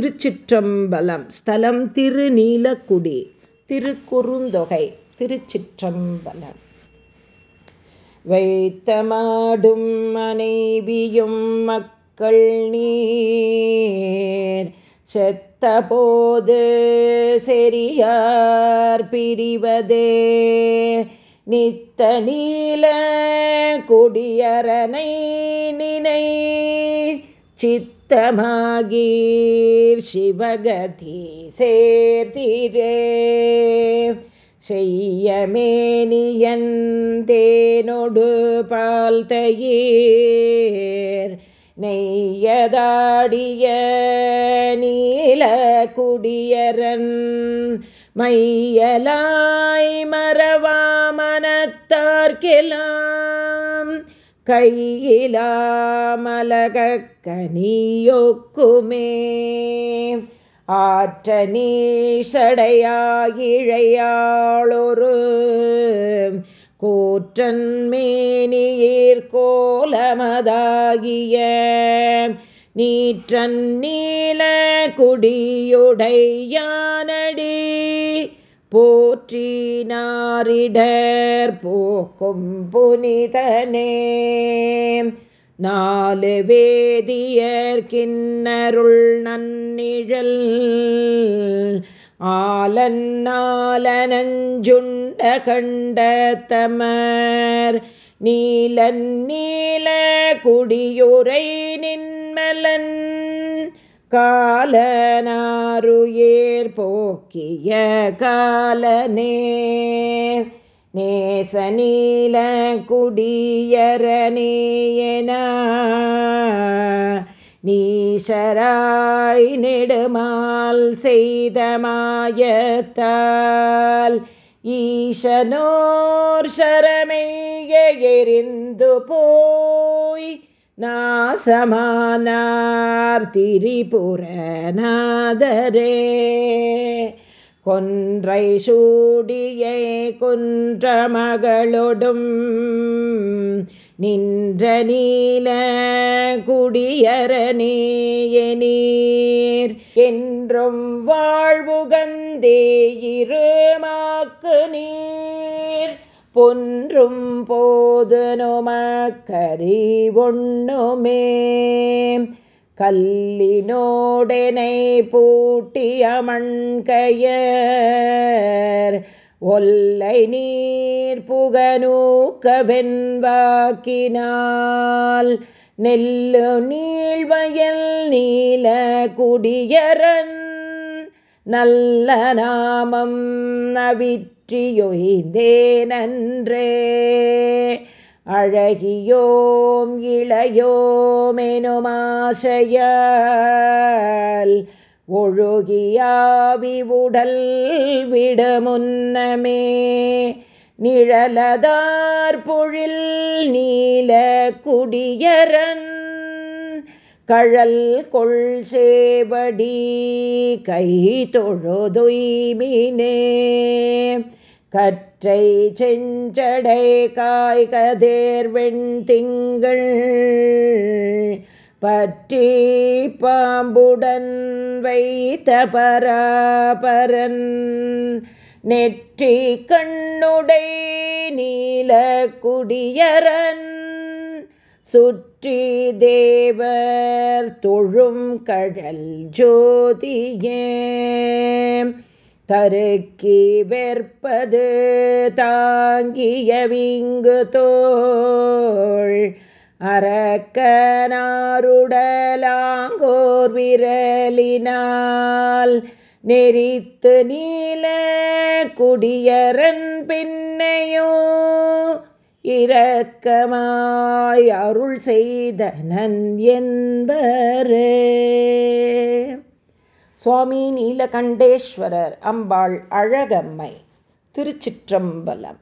திருச்சிற்றம்பலம் ஸ்தலம் திருநீலக்குடி திருக்குறுந்தொகை திருச்சிற்றம்பலம். வைத்த மாடும் மனைவியும் மக்கள் நீர் செத்தபோது செரியார் பிரிவதே. நித்த நீல குடியரனை நினை சித்தமாகீர் சிவகதி சேர்த்திரே. செய்யமேனியந்தேனொடு பால் தயிர் நெய்யதாடிய நீல குடியரன் மையலாய் மரவாமனத்தார்க்கெலாம் கையிலாமலகக்கனியொக்குமே. ஆற்ற நீஷடையாயிழையாளொரு கூற்றன் மேனியீர் கோலமதாகிய நீற்றன் நீல குடியுடையானடி போற்றினாரிடர் போக்கும் புனிதனே. நாலு வேதியர் கிண்ணருள் நன்னிழல் ஆலன் நாலனஞ்சுண்ட கண்டத்தமர் நீலன் நீல குடியுரை நின்மலன் காலனாருயேர் போக்கிய காலனே. நேசநீல குடியரனேயன நீஷராய் நெடுமால் செய்த மாயத்தால் ஈசனோர் சரமைய எரிந்து போ நாசமானார் திரிபுரநாதரே கொன்றை சூடியை குன்ற மகளொடும் நின்ற நீல குடியரனேயனீர். என்றும் வாழ்வுகந்தே இருமாக்கு நீர் பொன்றும் போது ஒண்ணுமே கல்லினோடனை பூட்டிய மண்கையர் ஒல்லை நீர் புகநூக்க வெண்வாக்கினால் நெல்லு நீழ்வயல் நீல குடியரன் நல்ல நாமம் நவிற்றியொய்ந்தே நன்றே அழகியோம் இளையோமெனுமாசையால் ஒழுகியாவி உடல் விடமுன்னமே. நிழலதார் பொழில் நீல குடியரன் கழல் கொள் சேவடி கை தொழுதுய்மினே கற்றை செஞ்சடை காய்கதேர் வெண் திங்கள் பற்றி பாம்புடன் வைத்த பராபரன். நெற்றி கண்ணுடை நீல குடியரன் சுற்றி தேவர் தொழும் கழல் ஜோதியே. தருக்கி வெற்பது தாங்கிய விங்கு தோள். அரக்கனாருடலாங்கோர் விரலினால். நெறித்து நீல குடியரன் பின்னை இரக்கமாய் அருள் செய்தனன் என்பரே. சுவாமி நீலகண்டேஸ்வரர் அம்பாள் அழகம்மை திருச்சிற்றம்பலம்.